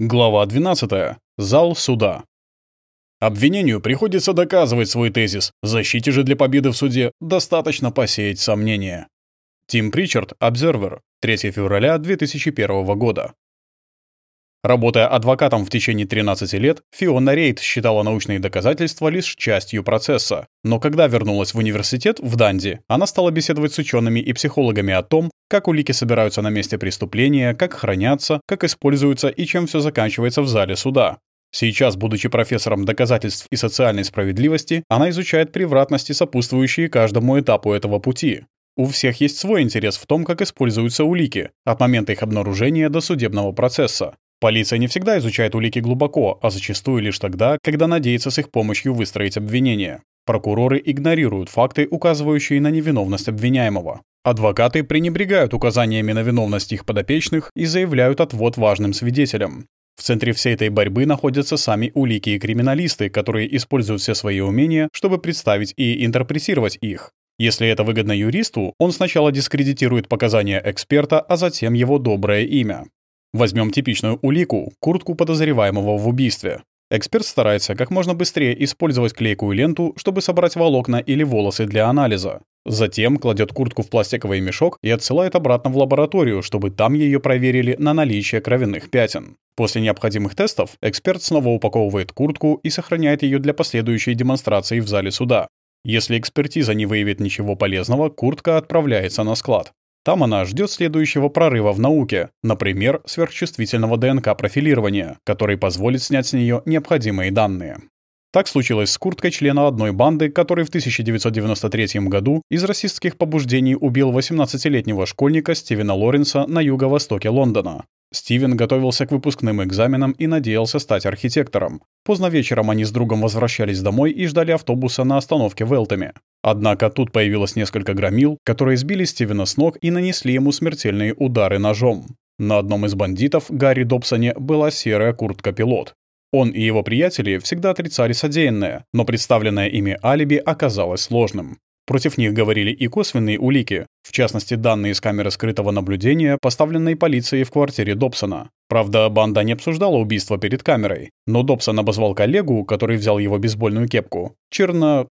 Глава 12. Зал суда. Обвинению приходится доказывать свой тезис, защите же для победы в суде достаточно посеять сомнения. Тим Причард, Observer, 3 февраля 2001 года. Работая адвокатом в течение 13 лет, Фиона Рейд считала научные доказательства лишь частью процесса. Но когда вернулась в университет в Данди, она стала беседовать с учеными и психологами о том, как улики собираются на месте преступления, как хранятся, как используются и чем все заканчивается в зале суда. Сейчас, будучи профессором доказательств и социальной справедливости, она изучает превратности, сопутствующие каждому этапу этого пути. У всех есть свой интерес в том, как используются улики, от момента их обнаружения до судебного процесса. Полиция не всегда изучает улики глубоко, а зачастую лишь тогда, когда надеется с их помощью выстроить обвинение. Прокуроры игнорируют факты, указывающие на невиновность обвиняемого. Адвокаты пренебрегают указаниями на виновность их подопечных и заявляют отвод важным свидетелям. В центре всей этой борьбы находятся сами улики и криминалисты, которые используют все свои умения, чтобы представить и интерпретировать их. Если это выгодно юристу, он сначала дискредитирует показания эксперта, а затем его доброе имя. Возьмем типичную улику — куртку подозреваемого в убийстве. Эксперт старается как можно быстрее использовать клейкую ленту, чтобы собрать волокна или волосы для анализа. Затем кладет куртку в пластиковый мешок и отсылает обратно в лабораторию, чтобы там ее проверили на наличие кровяных пятен. После необходимых тестов эксперт снова упаковывает куртку и сохраняет ее для последующей демонстрации в зале суда. Если экспертиза не выявит ничего полезного, куртка отправляется на склад. Там она ждет следующего прорыва в науке, например, сверхчувствительного ДНК-профилирования, который позволит снять с нее необходимые данные. Так случилось с курткой члена одной банды, который в 1993 году из расистских побуждений убил 18-летнего школьника Стивена Лоренса на юго-востоке Лондона. Стивен готовился к выпускным экзаменам и надеялся стать архитектором. Поздно вечером они с другом возвращались домой и ждали автобуса на остановке в Элтоме. Однако тут появилось несколько громил, которые сбили Стивена с ног и нанесли ему смертельные удары ножом. На одном из бандитов, Гарри Добсоне, была серая куртка-пилот. Он и его приятели всегда отрицали содеянное, но представленное ими алиби оказалось сложным. Против них говорили и косвенные улики, в частности данные из камеры скрытого наблюдения, поставленной полицией в квартире Добсона. Правда, банда не обсуждала убийство перед камерой, но Добсон обозвал коллегу, который взял его бейсбольную кепку, черно...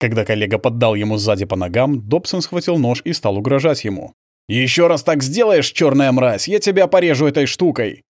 Когда коллега поддал ему сзади по ногам, Добсон схватил нож и стал угрожать ему. «Еще раз так сделаешь, черная мразь, я тебя порежу этой штукой!»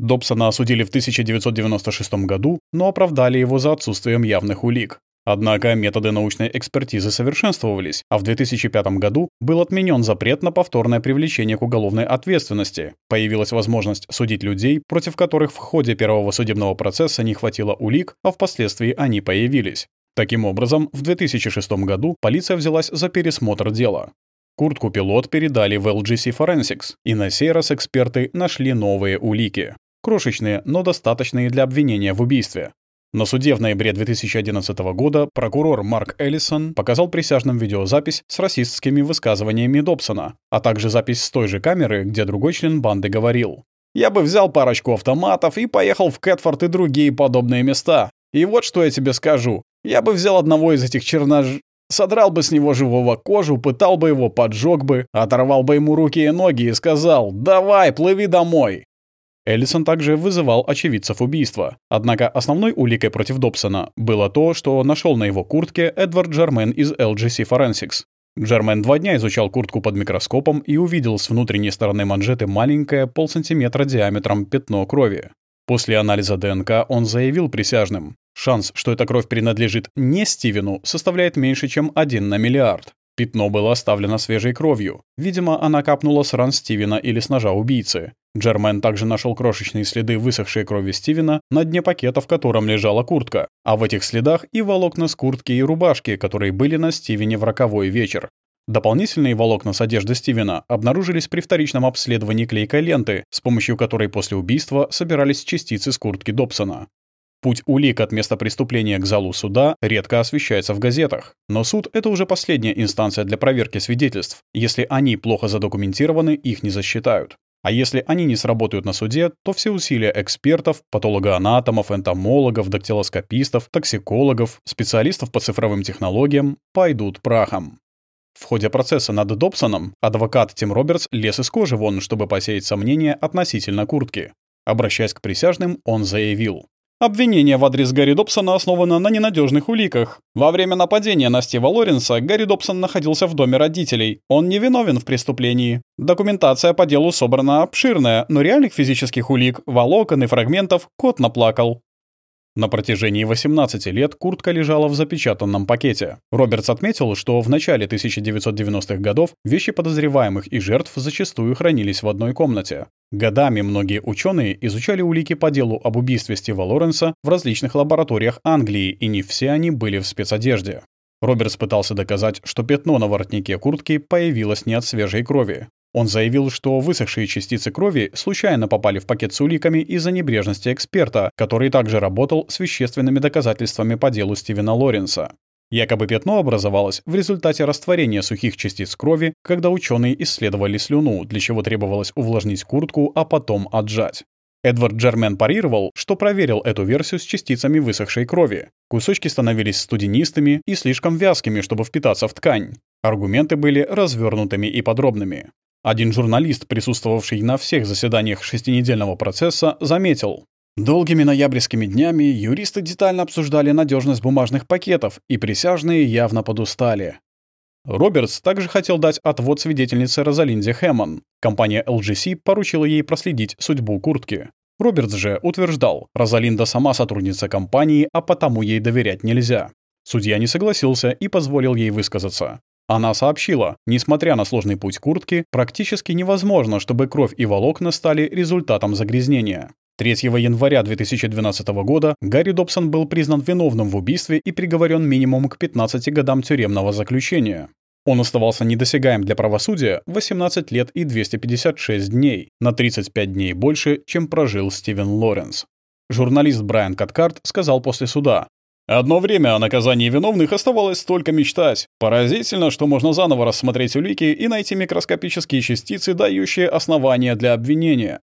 Добсона осудили в 1996 году, но оправдали его за отсутствием явных улик. Однако методы научной экспертизы совершенствовались, а в 2005 году был отменен запрет на повторное привлечение к уголовной ответственности. Появилась возможность судить людей, против которых в ходе первого судебного процесса не хватило улик, а впоследствии они появились. Таким образом, в 2006 году полиция взялась за пересмотр дела. Куртку пилот передали в LGC Forensics, и на сей раз эксперты нашли новые улики. Крошечные, но достаточные для обвинения в убийстве. На суде в ноябре 2011 года прокурор Марк Эллисон показал присяжным видеозапись с расистскими высказываниями Добсона, а также запись с той же камеры, где другой член банды говорил. «Я бы взял парочку автоматов и поехал в Кэтфорд и другие подобные места. И вот что я тебе скажу. Я бы взял одного из этих чернож... Содрал бы с него живого кожу, пытал бы его, поджег бы, оторвал бы ему руки и ноги и сказал «Давай, плыви домой». Эллисон также вызывал очевидцев убийства. Однако основной уликой против Добсона было то, что нашел на его куртке Эдвард Джермен из LGC Forensics. Джермен два дня изучал куртку под микроскопом и увидел с внутренней стороны манжеты маленькое полсантиметра диаметром пятно крови. После анализа ДНК он заявил присяжным, шанс, что эта кровь принадлежит не Стивену, составляет меньше, чем 1 на миллиард. Пятно было оставлено свежей кровью. Видимо, она капнула с ран Стивена или с ножа убийцы. Джермен также нашел крошечные следы высохшей крови Стивена на дне пакета, в котором лежала куртка, а в этих следах и волокна с куртки и рубашки, которые были на Стивене в роковой вечер. Дополнительные волокна с одежды Стивена обнаружились при вторичном обследовании клейкой ленты, с помощью которой после убийства собирались частицы с куртки Добсона. Путь улик от места преступления к залу суда редко освещается в газетах, но суд — это уже последняя инстанция для проверки свидетельств. Если они плохо задокументированы, их не засчитают. А если они не сработают на суде, то все усилия экспертов, патологоанатомов, энтомологов, дактилоскопистов, токсикологов, специалистов по цифровым технологиям пойдут прахом. В ходе процесса над Добсоном адвокат Тим Робертс лез из кожи вон, чтобы посеять сомнения относительно куртки. Обращаясь к присяжным, он заявил. Обвинение в адрес Гарри Добсона основано на ненадежных уликах. Во время нападения на Стива Лоренса Гарри Добсон находился в доме родителей. Он не виновен в преступлении. Документация по делу собрана обширная, но реальных физических улик, волокон и фрагментов кот наплакал. На протяжении 18 лет куртка лежала в запечатанном пакете. Робертс отметил, что в начале 1990-х годов вещи подозреваемых и жертв зачастую хранились в одной комнате. Годами многие ученые изучали улики по делу об убийстве Стива Лоренса в различных лабораториях Англии, и не все они были в спецодежде. Робертс пытался доказать, что пятно на воротнике куртки появилось не от свежей крови. Он заявил, что высохшие частицы крови случайно попали в пакет с уликами из-за небрежности эксперта, который также работал с вещественными доказательствами по делу Стивена Лоренса. Якобы пятно образовалось в результате растворения сухих частиц крови, когда ученые исследовали слюну, для чего требовалось увлажнить куртку, а потом отжать. Эдвард Джермен парировал, что проверил эту версию с частицами высохшей крови. Кусочки становились студенистыми и слишком вязкими, чтобы впитаться в ткань. Аргументы были развернутыми и подробными. Один журналист, присутствовавший на всех заседаниях шестинедельного процесса, заметил, Долгими ноябрьскими днями юристы детально обсуждали надежность бумажных пакетов, и присяжные явно подустали. Робертс также хотел дать отвод свидетельнице Розалинде Хэммон. Компания LGC поручила ей проследить судьбу куртки. Робертс же утверждал, Розалинда сама сотрудница компании, а потому ей доверять нельзя. Судья не согласился и позволил ей высказаться. Она сообщила, несмотря на сложный путь куртки, практически невозможно, чтобы кровь и волокна стали результатом загрязнения. 3 января 2012 года Гарри Добсон был признан виновным в убийстве и приговорен минимум к 15 годам тюремного заключения. Он оставался недосягаем для правосудия 18 лет и 256 дней, на 35 дней больше, чем прожил Стивен Лоренс. Журналист Брайан Каткарт сказал после суда, Одно время о наказании виновных оставалось только мечтать. Поразительно, что можно заново рассмотреть улики и найти микроскопические частицы, дающие основания для обвинения.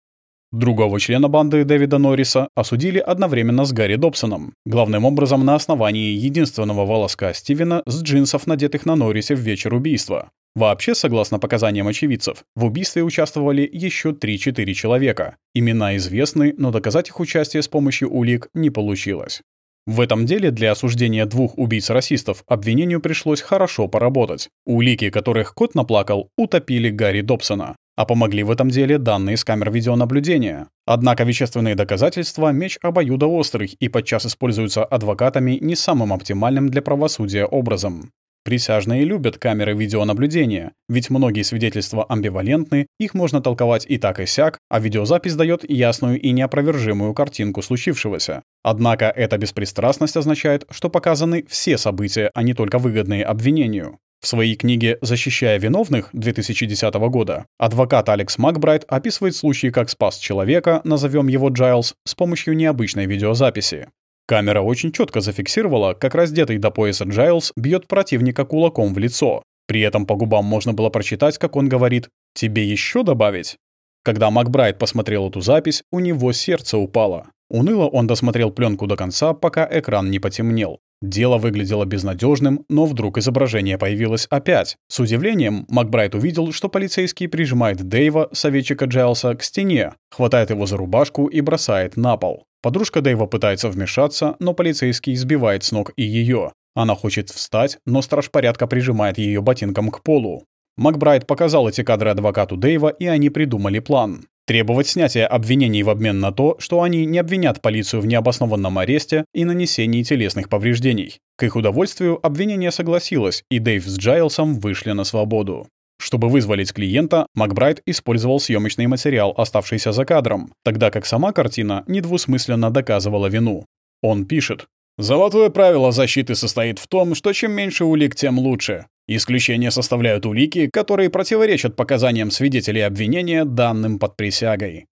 Другого члена банды Дэвида Норриса осудили одновременно с Гарри Добсоном, главным образом на основании единственного волоска Стивена с джинсов, надетых на Норрисе в вечер убийства. Вообще, согласно показаниям очевидцев, в убийстве участвовали еще 3-4 человека. Имена известны, но доказать их участие с помощью улик не получилось. В этом деле для осуждения двух убийц-расистов обвинению пришлось хорошо поработать. Улики, которых кот наплакал, утопили Гарри Добсона а помогли в этом деле данные с камер видеонаблюдения. Однако вещественные доказательства — меч обоюдоострый и подчас используются адвокатами не самым оптимальным для правосудия образом. Присяжные любят камеры видеонаблюдения, ведь многие свидетельства амбивалентны, их можно толковать и так и сяк, а видеозапись дает ясную и неопровержимую картинку случившегося. Однако эта беспристрастность означает, что показаны все события, а не только выгодные обвинению. В своей книге «Защищая виновных» 2010 года адвокат Алекс Макбрайт описывает случай, как спас человека, назовем его Джайлз, с помощью необычной видеозаписи. Камера очень четко зафиксировала, как раздетый до пояса Джайлз бьет противника кулаком в лицо. При этом по губам можно было прочитать, как он говорит «Тебе еще добавить?». Когда Макбрайт посмотрел эту запись, у него сердце упало. Уныло он досмотрел пленку до конца, пока экран не потемнел. Дело выглядело безнадежным, но вдруг изображение появилось опять. С удивлением Макбрайт увидел, что полицейский прижимает Дэйва, советчика Джайлса, к стене, хватает его за рубашку и бросает на пол. Подружка Дэйва пытается вмешаться, но полицейский сбивает с ног и ее. Она хочет встать, но страж порядка прижимает ее ботинком к полу. Макбрайт показал эти кадры адвокату Дэйва, и они придумали план требовать снятия обвинений в обмен на то, что они не обвинят полицию в необоснованном аресте и нанесении телесных повреждений. К их удовольствию обвинение согласилось, и Дэйв с Джайлсом вышли на свободу. Чтобы вызволить клиента, Макбрайт использовал съемочный материал, оставшийся за кадром, тогда как сама картина недвусмысленно доказывала вину. Он пишет. «Золотое правило защиты состоит в том, что чем меньше улик, тем лучше. Исключение составляют улики, которые противоречат показаниям свидетелей обвинения, данным под присягой.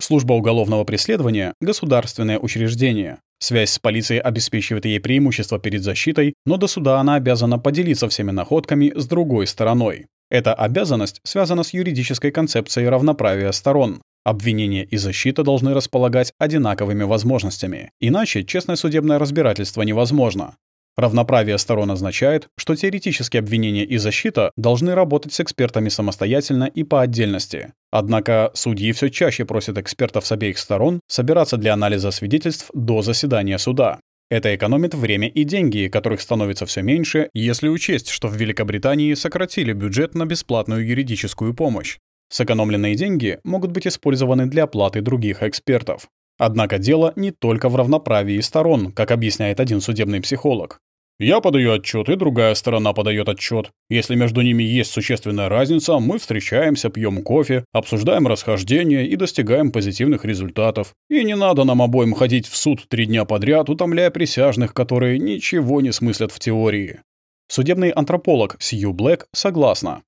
Служба уголовного преследования – государственное учреждение. Связь с полицией обеспечивает ей преимущество перед защитой, но до суда она обязана поделиться всеми находками с другой стороной. Эта обязанность связана с юридической концепцией равноправия сторон. Обвинение и защита должны располагать одинаковыми возможностями, иначе честное судебное разбирательство невозможно. Равноправие сторон означает, что теоретически обвинение и защита должны работать с экспертами самостоятельно и по отдельности. Однако судьи все чаще просят экспертов с обеих сторон собираться для анализа свидетельств до заседания суда. Это экономит время и деньги, которых становится все меньше, если учесть, что в Великобритании сократили бюджет на бесплатную юридическую помощь. Сэкономленные деньги могут быть использованы для оплаты других экспертов. Однако дело не только в равноправии сторон, как объясняет один судебный психолог. Я подаю отчет, и другая сторона подает отчет. Если между ними есть существенная разница, мы встречаемся, пьем кофе, обсуждаем расхождения и достигаем позитивных результатов. И не надо нам обоим ходить в суд три дня подряд, утомляя присяжных, которые ничего не смыслят в теории. Судебный антрополог Сью Блэк согласна.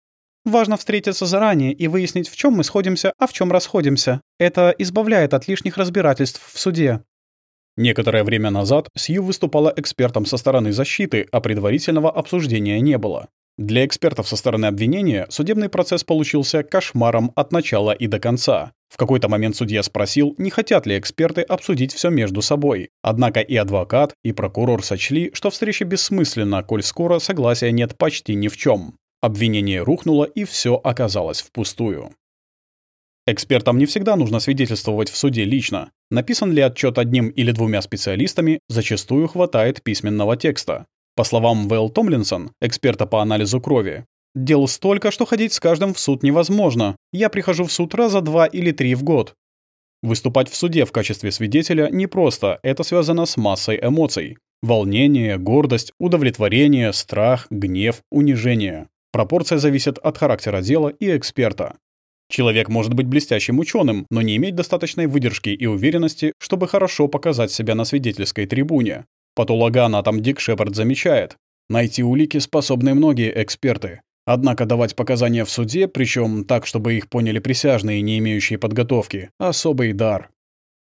Важно встретиться заранее и выяснить, в чем мы сходимся, а в чем расходимся. Это избавляет от лишних разбирательств в суде. Некоторое время назад Сью выступала экспертом со стороны защиты, а предварительного обсуждения не было. Для экспертов со стороны обвинения судебный процесс получился кошмаром от начала и до конца. В какой-то момент судья спросил, не хотят ли эксперты обсудить все между собой. Однако и адвокат, и прокурор сочли, что встреча бессмысленна, коль скоро согласия нет почти ни в чем. Обвинение рухнуло, и все оказалось впустую. Экспертам не всегда нужно свидетельствовать в суде лично. Написан ли отчет одним или двумя специалистами, зачастую хватает письменного текста. По словам Вэл Томлинсон, эксперта по анализу крови, «Дел столько, что ходить с каждым в суд невозможно. Я прихожу в суд раза два или три в год». Выступать в суде в качестве свидетеля непросто, это связано с массой эмоций. Волнение, гордость, удовлетворение, страх, гнев, унижение. Пропорция зависит от характера дела и эксперта. Человек может быть блестящим ученым, но не иметь достаточной выдержки и уверенности, чтобы хорошо показать себя на свидетельской трибуне. Патологоанатом Дик Шепард замечает, найти улики способны многие эксперты. Однако давать показания в суде, причем так, чтобы их поняли присяжные, не имеющие подготовки, особый дар.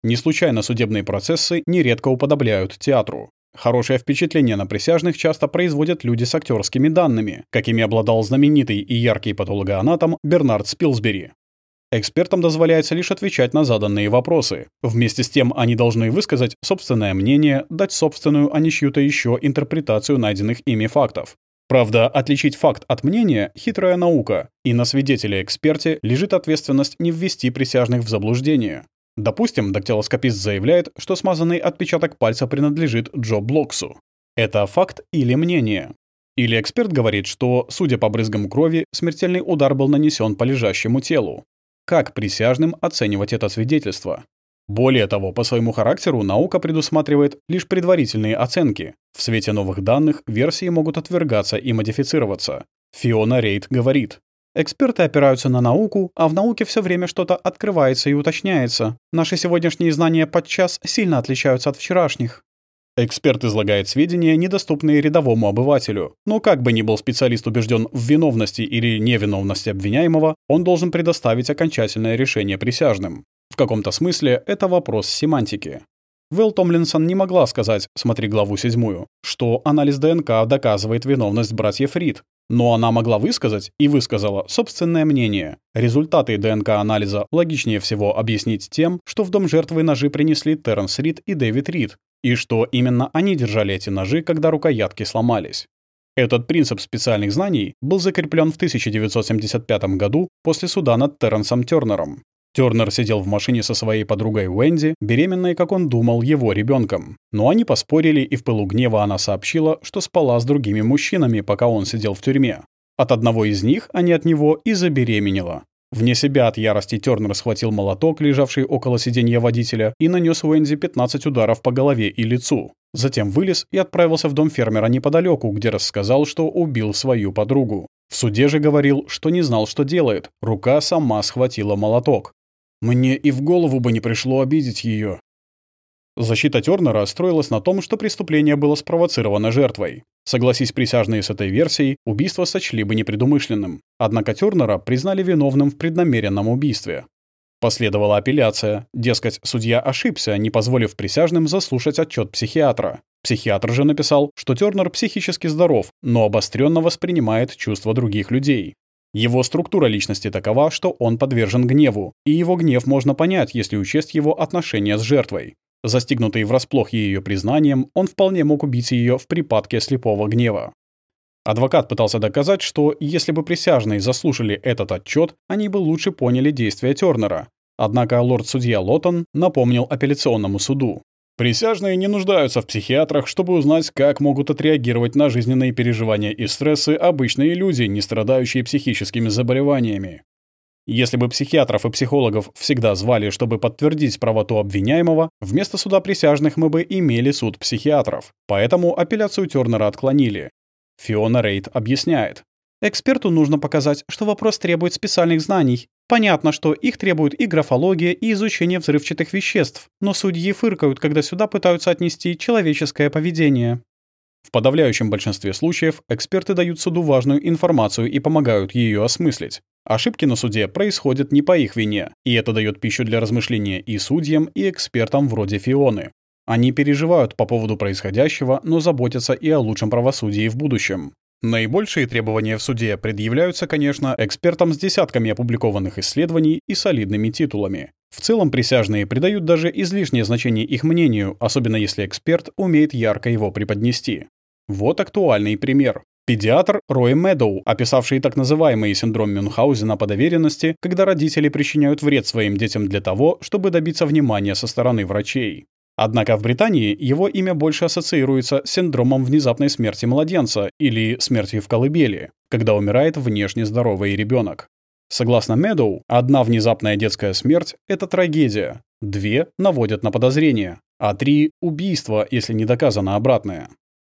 Не случайно судебные процессы нередко уподобляют театру. Хорошее впечатление на присяжных часто производят люди с актерскими данными, какими обладал знаменитый и яркий патологоанатом Бернард Спилсбери. Экспертам дозволяется лишь отвечать на заданные вопросы. Вместе с тем они должны высказать собственное мнение, дать собственную, а не чью-то еще интерпретацию найденных ими фактов. Правда, отличить факт от мнения – хитрая наука, и на свидетеле-эксперте лежит ответственность не ввести присяжных в заблуждение. Допустим, дактилоскопист заявляет, что смазанный отпечаток пальца принадлежит Джо Блоксу. Это факт или мнение? Или эксперт говорит, что, судя по брызгам крови, смертельный удар был нанесен по лежащему телу. Как присяжным оценивать это свидетельство? Более того, по своему характеру наука предусматривает лишь предварительные оценки. В свете новых данных версии могут отвергаться и модифицироваться. Фиона Рейд говорит, Эксперты опираются на науку, а в науке все время что-то открывается и уточняется. Наши сегодняшние знания подчас сильно отличаются от вчерашних. Эксперт излагает сведения, недоступные рядовому обывателю. Но как бы ни был специалист убежден в виновности или невиновности обвиняемого, он должен предоставить окончательное решение присяжным. В каком-то смысле это вопрос семантики. Вэл Томлинсон не могла сказать, смотри главу седьмую, что анализ ДНК доказывает виновность братьев Рид, но она могла высказать и высказала собственное мнение. Результаты ДНК-анализа логичнее всего объяснить тем, что в дом жертвы ножи принесли Терренс Рид и Дэвид Рид, и что именно они держали эти ножи, когда рукоятки сломались. Этот принцип специальных знаний был закреплен в 1975 году после суда над Терренсом Тёрнером. Тёрнер сидел в машине со своей подругой Уэнди, беременной, как он думал, его ребенком. Но они поспорили, и в пылу гнева она сообщила, что спала с другими мужчинами, пока он сидел в тюрьме. От одного из них, а не от него, и забеременела. Вне себя от ярости Тёрнер схватил молоток, лежавший около сиденья водителя, и нанес Уэнди 15 ударов по голове и лицу. Затем вылез и отправился в дом фермера неподалеку, где рассказал, что убил свою подругу. В суде же говорил, что не знал, что делает. Рука сама схватила молоток. «Мне и в голову бы не пришло обидеть ее. Защита Тёрнера строилась на том, что преступление было спровоцировано жертвой. Согласись присяжные с этой версией, убийство сочли бы непредумышленным. Однако Тёрнера признали виновным в преднамеренном убийстве. Последовала апелляция. Дескать, судья ошибся, не позволив присяжным заслушать отчет психиатра. Психиатр же написал, что Тёрнер психически здоров, но обостренно воспринимает чувства других людей. Его структура личности такова, что он подвержен гневу, и его гнев можно понять, если учесть его отношения с жертвой. Застигнутый врасплох ее признанием, он вполне мог убить ее в припадке слепого гнева. Адвокат пытался доказать, что если бы присяжные заслушали этот отчет, они бы лучше поняли действия Тернера. Однако лорд-судья Лотон напомнил апелляционному суду. Присяжные не нуждаются в психиатрах, чтобы узнать, как могут отреагировать на жизненные переживания и стрессы обычные люди, не страдающие психическими заболеваниями. Если бы психиатров и психологов всегда звали, чтобы подтвердить правоту обвиняемого, вместо суда присяжных мы бы имели суд психиатров. Поэтому апелляцию Тернера отклонили. Фиона Рейд объясняет. Эксперту нужно показать, что вопрос требует специальных знаний. Понятно, что их требует и графология, и изучение взрывчатых веществ, но судьи фыркают, когда сюда пытаются отнести человеческое поведение. В подавляющем большинстве случаев эксперты дают суду важную информацию и помогают ее осмыслить. Ошибки на суде происходят не по их вине, и это дает пищу для размышления и судьям, и экспертам вроде Фионы. Они переживают по поводу происходящего, но заботятся и о лучшем правосудии в будущем. Наибольшие требования в суде предъявляются, конечно, экспертам с десятками опубликованных исследований и солидными титулами. В целом присяжные придают даже излишнее значение их мнению, особенно если эксперт умеет ярко его преподнести. Вот актуальный пример. Педиатр Рой Медоу, описавший так называемый синдром Мюнхгаузена по доверенности, когда родители причиняют вред своим детям для того, чтобы добиться внимания со стороны врачей. Однако в Британии его имя больше ассоциируется с синдромом внезапной смерти младенца или смертью в колыбели, когда умирает внешне здоровый ребенок. Согласно Медоу, одна внезапная детская смерть – это трагедия, две наводят на подозрение, а три – убийство, если не доказано обратное.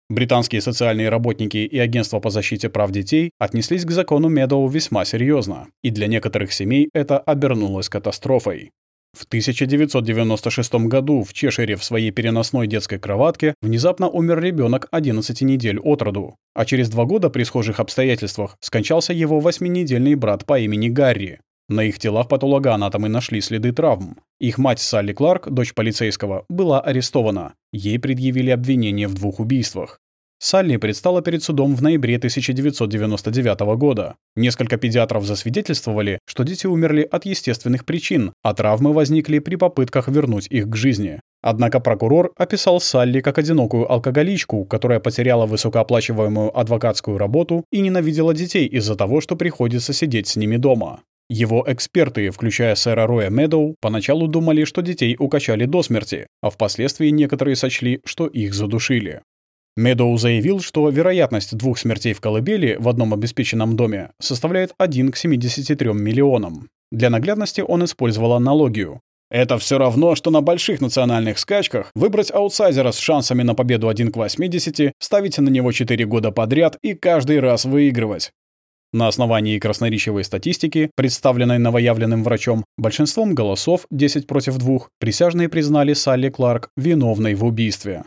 Британские социальные работники и агентства по защите прав детей отнеслись к закону Медоу весьма серьезно, и для некоторых семей это обернулось катастрофой. В 1996 году в Чешире в своей переносной детской кроватке внезапно умер ребенок 11 недель от роду, а через два года при схожих обстоятельствах скончался его восьминедельный брат по имени Гарри. На их телах патологоанатомы нашли следы травм. Их мать Салли Кларк, дочь полицейского, была арестована. Ей предъявили обвинение в двух убийствах. Салли предстала перед судом в ноябре 1999 года. Несколько педиатров засвидетельствовали, что дети умерли от естественных причин, а травмы возникли при попытках вернуть их к жизни. Однако прокурор описал Салли как одинокую алкоголичку, которая потеряла высокооплачиваемую адвокатскую работу и ненавидела детей из-за того, что приходится сидеть с ними дома. Его эксперты, включая сэра Роя Медоу, поначалу думали, что детей укачали до смерти, а впоследствии некоторые сочли, что их задушили. Медоу заявил, что вероятность двух смертей в колыбели в одном обеспеченном доме составляет 1 к 73 миллионам. Для наглядности он использовал аналогию. Это все равно, что на больших национальных скачках выбрать аутсайдера с шансами на победу 1 к 80, ставить на него 4 года подряд и каждый раз выигрывать. На основании красноречивой статистики, представленной новоявленным врачом, большинством голосов 10 против 2 присяжные признали Салли Кларк виновной в убийстве.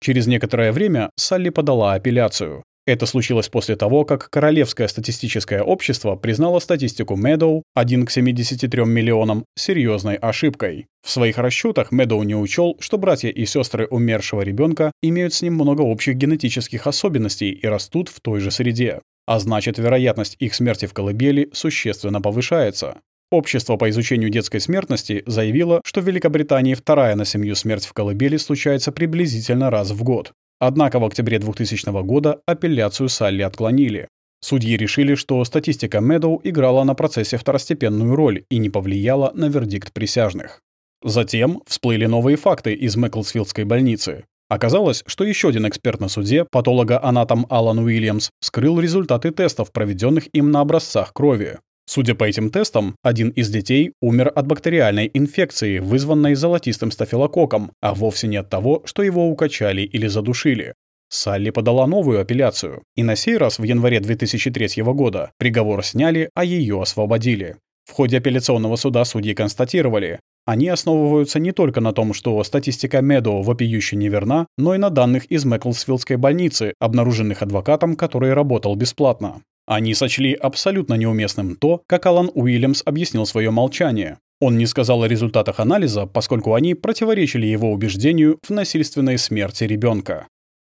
Через некоторое время Салли подала апелляцию. Это случилось после того, как Королевское статистическое общество признало статистику Медоу 1 к 73 миллионам серьезной ошибкой. В своих расчетах Медоу не учел, что братья и сестры умершего ребенка имеют с ним много общих генетических особенностей и растут в той же среде. А значит, вероятность их смерти в колыбели существенно повышается. Общество по изучению детской смертности заявило, что в Великобритании вторая на семью смерть в колыбели случается приблизительно раз в год. Однако в октябре 2000 года апелляцию Салли отклонили. Судьи решили, что статистика Медоу играла на процессе второстепенную роль и не повлияла на вердикт присяжных. Затем всплыли новые факты из Мэклсфилдской больницы. Оказалось, что еще один эксперт на суде, патолога-анатом Алан Уильямс, скрыл результаты тестов, проведенных им на образцах крови. Судя по этим тестам, один из детей умер от бактериальной инфекции, вызванной золотистым стафилококком, а вовсе не от того, что его укачали или задушили. Салли подала новую апелляцию, и на сей раз в январе 2003 года приговор сняли, а ее освободили. В ходе апелляционного суда судьи констатировали, они основываются не только на том, что статистика Медоу вопиюще неверна, но и на данных из Мэклсфилдской больницы, обнаруженных адвокатом, который работал бесплатно. Они сочли абсолютно неуместным то, как Алан Уильямс объяснил свое молчание. Он не сказал о результатах анализа, поскольку они противоречили его убеждению в насильственной смерти ребенка.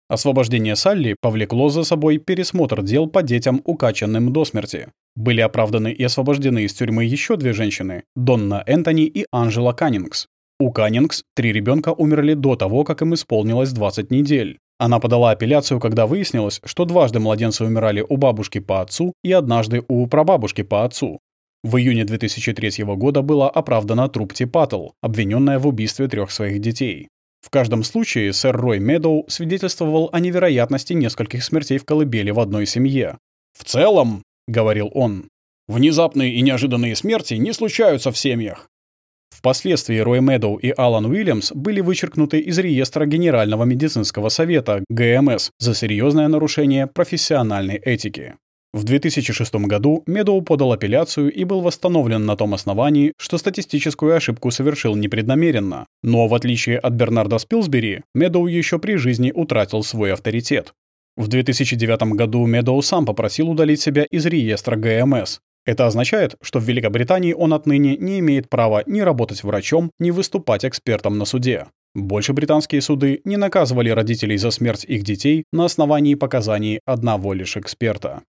Освобождение Салли повлекло за собой пересмотр дел по детям, укачанным до смерти. Были оправданы и освобождены из тюрьмы еще две женщины – Донна Энтони и Анжела Каннингс. У Каннингс три ребенка умерли до того, как им исполнилось 20 недель. Она подала апелляцию, когда выяснилось, что дважды младенцы умирали у бабушки по отцу и однажды у прабабушки по отцу. В июне 2003 года была оправдана Трупти Паттл, обвиненная в убийстве трех своих детей. В каждом случае сэр Рой Медоу свидетельствовал о невероятности нескольких смертей в колыбели в одной семье. «В целом», — говорил он, — «внезапные и неожиданные смерти не случаются в семьях. Впоследствии Рой Медоу и Алан Уильямс были вычеркнуты из реестра Генерального медицинского совета ГМС за серьезное нарушение профессиональной этики. В 2006 году Медоу подал апелляцию и был восстановлен на том основании, что статистическую ошибку совершил непреднамеренно. Но в отличие от Бернарда Спилсбери, Медоу еще при жизни утратил свой авторитет. В 2009 году Медоу сам попросил удалить себя из реестра ГМС, это означает, что в Великобритании он отныне не имеет права ни работать врачом, ни выступать экспертом на суде. Больше британские суды не наказывали родителей за смерть их детей на основании показаний одного лишь эксперта.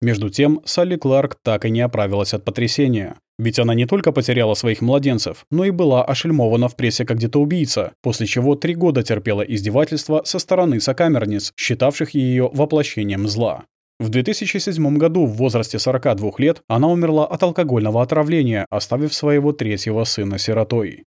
Между тем, Салли Кларк так и не оправилась от потрясения. Ведь она не только потеряла своих младенцев, но и была ошельмована в прессе как где-то убийца, после чего три года терпела издевательства со стороны сокамерниц, считавших ее воплощением зла. В 2007 году в возрасте 42 лет она умерла от алкогольного отравления, оставив своего третьего сына сиротой.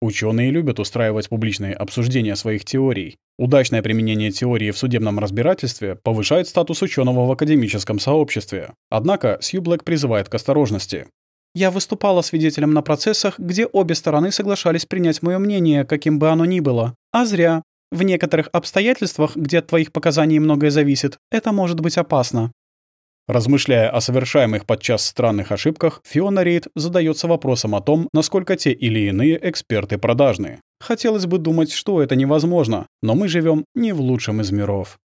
Ученые любят устраивать публичные обсуждения своих теорий. Удачное применение теории в судебном разбирательстве повышает статус ученого в академическом сообществе. Однако Сью Блэк призывает к осторожности. Я выступала свидетелем на процессах, где обе стороны соглашались принять мое мнение, каким бы оно ни было. А зря. В некоторых обстоятельствах, где от твоих показаний многое зависит, это может быть опасно. Размышляя о совершаемых подчас странных ошибках, Фиона Рейд задается вопросом о том, насколько те или иные эксперты продажны. Хотелось бы думать, что это невозможно, но мы живем не в лучшем из миров.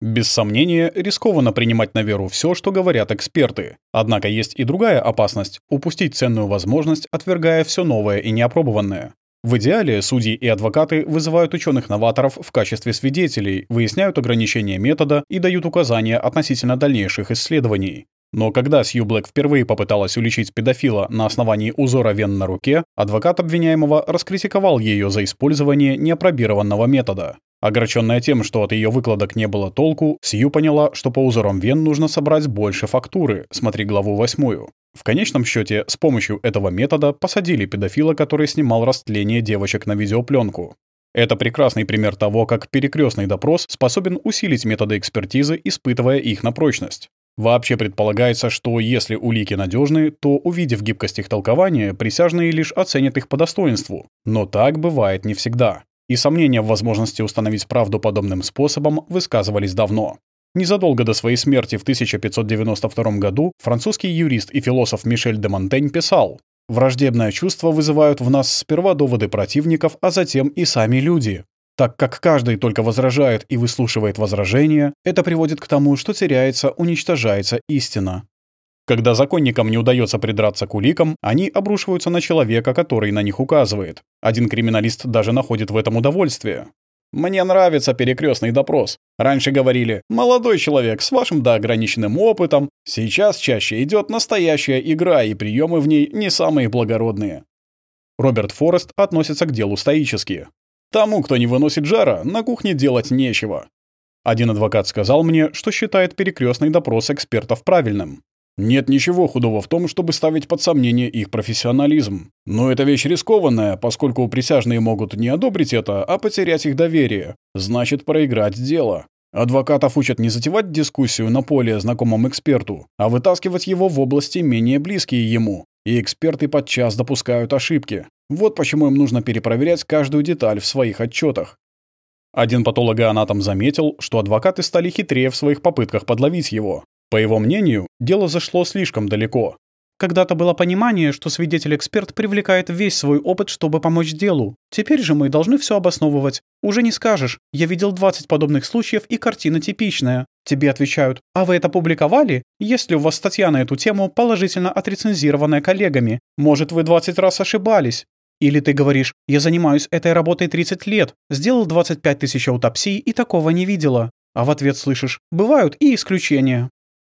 Без сомнения, рискованно принимать на веру все, что говорят эксперты. Однако есть и другая опасность – упустить ценную возможность, отвергая все новое и неопробованное. В идеале судьи и адвокаты вызывают ученых-новаторов в качестве свидетелей, выясняют ограничения метода и дают указания относительно дальнейших исследований. Но когда Сью Блэк впервые попыталась уличить педофила на основании узора вен на руке, адвокат обвиняемого раскритиковал ее за использование неопробированного метода. Огорченная тем, что от ее выкладок не было толку, Сью поняла, что по узорам вен нужно собрать больше фактуры, смотри главу восьмую. В конечном счете, с помощью этого метода посадили педофила, который снимал растление девочек на видеопленку. Это прекрасный пример того, как перекрестный допрос способен усилить методы экспертизы, испытывая их на прочность. Вообще предполагается, что если улики надежны, то, увидев гибкость их толкования, присяжные лишь оценят их по достоинству. Но так бывает не всегда. И сомнения в возможности установить правду подобным способом высказывались давно. Незадолго до своей смерти в 1592 году французский юрист и философ Мишель де Монтень писал «Враждебное чувство вызывают в нас сперва доводы противников, а затем и сами люди. Так как каждый только возражает и выслушивает возражения, это приводит к тому, что теряется, уничтожается истина. Когда законникам не удается придраться к уликам, они обрушиваются на человека, который на них указывает. Один криминалист даже находит в этом удовольствие. Мне нравится перекрестный допрос. Раньше говорили «молодой человек с вашим да ограниченным опытом». Сейчас чаще идет настоящая игра, и приемы в ней не самые благородные. Роберт Форест относится к делу стоически. Тому, кто не выносит жара, на кухне делать нечего. Один адвокат сказал мне, что считает перекрестный допрос экспертов правильным. Нет ничего худого в том, чтобы ставить под сомнение их профессионализм. Но это вещь рискованная, поскольку присяжные могут не одобрить это, а потерять их доверие. Значит, проиграть дело. Адвокатов учат не затевать дискуссию на поле знакомому эксперту, а вытаскивать его в области менее близкие ему. И эксперты подчас допускают ошибки. Вот почему им нужно перепроверять каждую деталь в своих отчетах. Один патологоанатом заметил, что адвокаты стали хитрее в своих попытках подловить его. По его мнению, дело зашло слишком далеко. Когда-то было понимание, что свидетель-эксперт привлекает весь свой опыт, чтобы помочь делу. Теперь же мы должны все обосновывать. Уже не скажешь. Я видел 20 подобных случаев, и картина типичная. Тебе отвечают, а вы это публиковали? Есть ли у вас статья на эту тему, положительно отрецензированная коллегами? Может, вы 20 раз ошибались? Или ты говоришь, я занимаюсь этой работой 30 лет, сделал 25 тысяч аутопсий и такого не видела. А в ответ слышишь, бывают и исключения.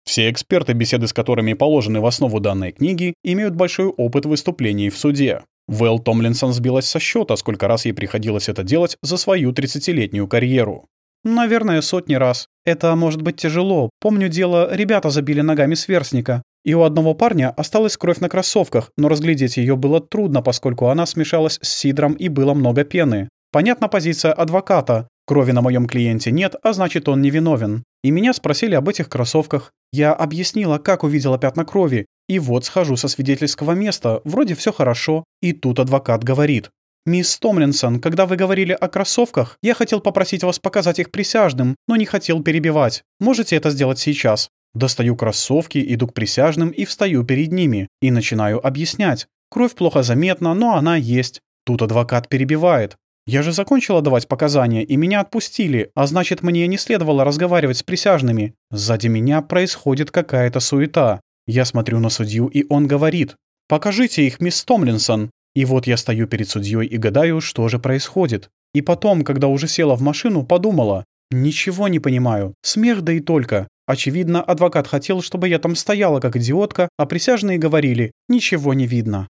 Все эксперты, беседы с которыми положены в основу данной книги, имеют большой опыт выступлений в суде. Вэл Томлинсон сбилась со счета, сколько раз ей приходилось это делать за свою 30-летнюю карьеру. Наверное, сотни раз. Это может быть тяжело. Помню дело, ребята забили ногами сверстника. И у одного парня осталась кровь на кроссовках, но разглядеть ее было трудно, поскольку она смешалась с сидром и было много пены. Понятна позиция адвоката. Крови на моем клиенте нет, а значит он невиновен. И меня спросили об этих кроссовках. Я объяснила, как увидела пятна крови. И вот схожу со свидетельского места, вроде все хорошо. И тут адвокат говорит. «Мисс Томлинсон, когда вы говорили о кроссовках, я хотел попросить вас показать их присяжным, но не хотел перебивать. Можете это сделать сейчас?» Достаю кроссовки, иду к присяжным и встаю перед ними. И начинаю объяснять. Кровь плохо заметна, но она есть. Тут адвокат перебивает. Я же закончила давать показания, и меня отпустили, а значит, мне не следовало разговаривать с присяжными. Сзади меня происходит какая-то суета. Я смотрю на судью, и он говорит. «Покажите их, мисс Томлинсон». И вот я стою перед судьей и гадаю, что же происходит. И потом, когда уже села в машину, подумала, ничего не понимаю, смех да и только. Очевидно, адвокат хотел, чтобы я там стояла как идиотка, а присяжные говорили, ничего не видно.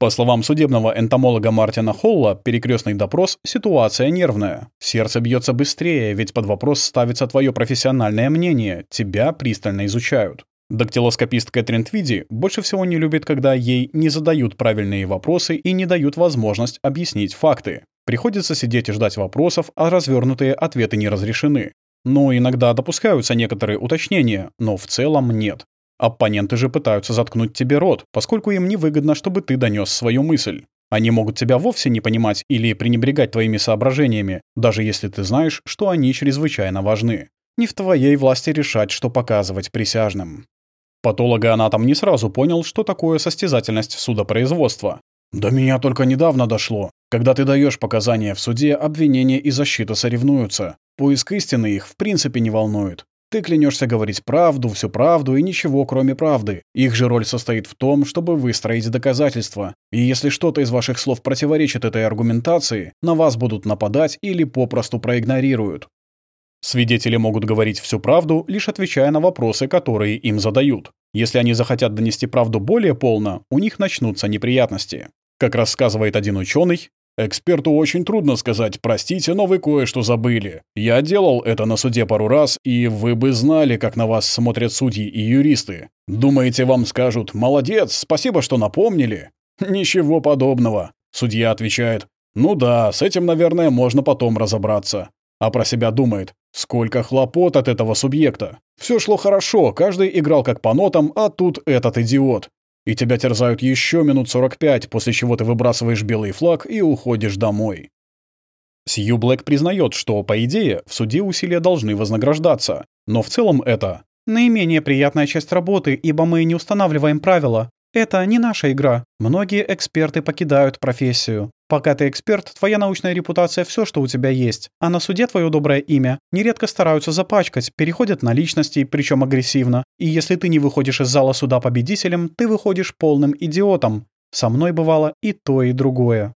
По словам судебного энтомолога Мартина Холла, перекрестный допрос – ситуация нервная. Сердце бьется быстрее, ведь под вопрос ставится твое профессиональное мнение, тебя пристально изучают. Дактилоскопист Кэтрин Твиди больше всего не любит, когда ей не задают правильные вопросы и не дают возможность объяснить факты. Приходится сидеть и ждать вопросов, а развернутые ответы не разрешены. Но иногда допускаются некоторые уточнения, но в целом нет. Оппоненты же пытаются заткнуть тебе рот, поскольку им невыгодно, чтобы ты донес свою мысль. Они могут тебя вовсе не понимать или пренебрегать твоими соображениями, даже если ты знаешь, что они чрезвычайно важны. Не в твоей власти решать, что показывать присяжным. Патологоанатом не сразу понял, что такое состязательность судопроизводства. «До меня только недавно дошло. Когда ты даешь показания в суде, обвинение и защита соревнуются. Поиск истины их в принципе не волнует. Ты клянешься говорить правду, всю правду и ничего, кроме правды. Их же роль состоит в том, чтобы выстроить доказательства. И если что-то из ваших слов противоречит этой аргументации, на вас будут нападать или попросту проигнорируют. Свидетели могут говорить всю правду, лишь отвечая на вопросы, которые им задают. Если они захотят донести правду более полно, у них начнутся неприятности. Как рассказывает один ученый, эксперту очень трудно сказать «простите, но вы кое-что забыли». Я делал это на суде пару раз, и вы бы знали, как на вас смотрят судьи и юристы. Думаете, вам скажут «молодец, спасибо, что напомнили»? Ничего подобного. Судья отвечает «ну да, с этим, наверное, можно потом разобраться» а про себя думает, сколько хлопот от этого субъекта. Все шло хорошо, каждый играл как по нотам, а тут этот идиот. И тебя терзают еще минут 45, после чего ты выбрасываешь белый флаг и уходишь домой. Сью Блэк признает, что, по идее, в суде усилия должны вознаграждаться. Но в целом это Наименее приятная часть работы, ибо мы не устанавливаем правила. Это не наша игра. Многие эксперты покидают профессию. Пока ты эксперт, твоя научная репутация — все, что у тебя есть. А на суде твое доброе имя нередко стараются запачкать, переходят на личности, причем агрессивно. И если ты не выходишь из зала суда победителем, ты выходишь полным идиотом. Со мной бывало и то, и другое.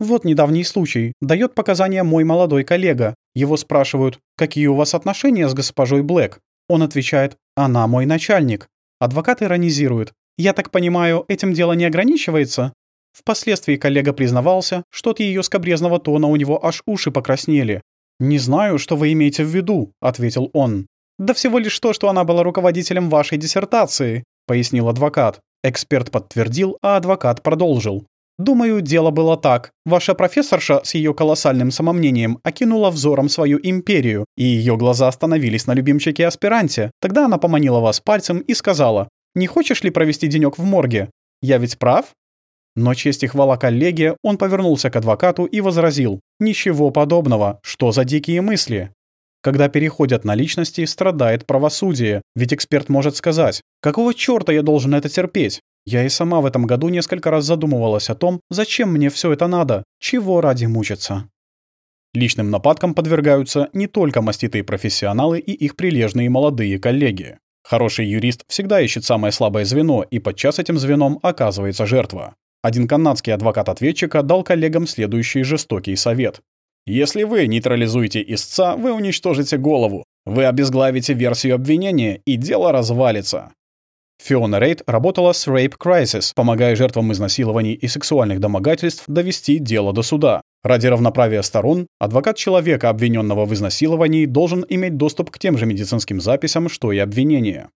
Вот недавний случай. Дает показания мой молодой коллега. Его спрашивают, какие у вас отношения с госпожой Блэк? Он отвечает, она мой начальник. Адвокат иронизирует. Я так понимаю, этим дело не ограничивается? Впоследствии коллега признавался, что от ее скобрезного тона у него аж уши покраснели. «Не знаю, что вы имеете в виду», — ответил он. «Да всего лишь то, что она была руководителем вашей диссертации», — пояснил адвокат. Эксперт подтвердил, а адвокат продолжил. «Думаю, дело было так. Ваша профессорша с ее колоссальным самомнением окинула взором свою империю, и ее глаза остановились на любимчике-аспиранте. Тогда она поманила вас пальцем и сказала, не хочешь ли провести денек в морге? Я ведь прав?» Но честь и хвала коллеге, он повернулся к адвокату и возразил. «Ничего подобного. Что за дикие мысли?» Когда переходят на личности, страдает правосудие, ведь эксперт может сказать, «Какого чёрта я должен это терпеть?» Я и сама в этом году несколько раз задумывалась о том, зачем мне все это надо, чего ради мучиться. Личным нападкам подвергаются не только маститые профессионалы и их прилежные молодые коллеги. Хороший юрист всегда ищет самое слабое звено, и подчас этим звеном оказывается жертва. Один канадский адвокат ответчика дал коллегам следующий жестокий совет. Если вы нейтрализуете истца, вы уничтожите голову. Вы обезглавите версию обвинения, и дело развалится. Фиона Рейд работала с Rape Crisis, помогая жертвам изнасилований и сексуальных домогательств довести дело до суда. Ради равноправия сторон, адвокат человека, обвиненного в изнасиловании, должен иметь доступ к тем же медицинским записям, что и обвинение.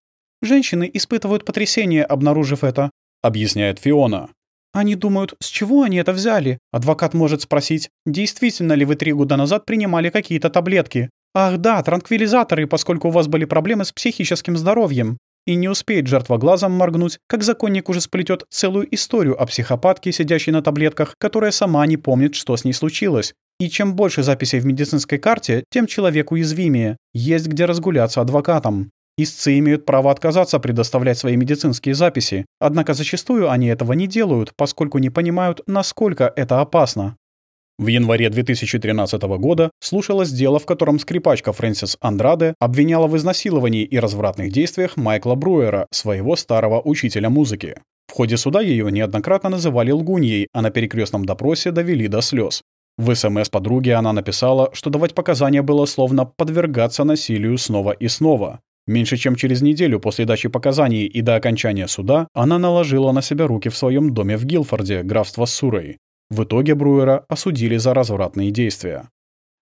«Женщины испытывают потрясение, обнаружив это», — объясняет Фиона. «Они думают, с чего они это взяли? Адвокат может спросить, действительно ли вы три года назад принимали какие-то таблетки? Ах да, транквилизаторы, поскольку у вас были проблемы с психическим здоровьем. И не успеет жертва глазом моргнуть, как законник уже сплетет целую историю о психопатке, сидящей на таблетках, которая сама не помнит, что с ней случилось. И чем больше записей в медицинской карте, тем человек уязвимее. Есть где разгуляться адвокатом. Истцы имеют право отказаться предоставлять свои медицинские записи, однако зачастую они этого не делают, поскольку не понимают, насколько это опасно. В январе 2013 года слушалось дело, в котором скрипачка Фрэнсис Андраде обвиняла в изнасиловании и развратных действиях Майкла Бруера, своего старого учителя музыки. В ходе суда ее неоднократно называли лгуньей, а на перекрестном допросе довели до слез. В СМС подруге она написала, что давать показания было словно подвергаться насилию снова и снова. Меньше чем через неделю после дачи показаний и до окончания суда она наложила на себя руки в своем доме в Гилфорде, графство Сурой. В итоге Бруера осудили за развратные действия.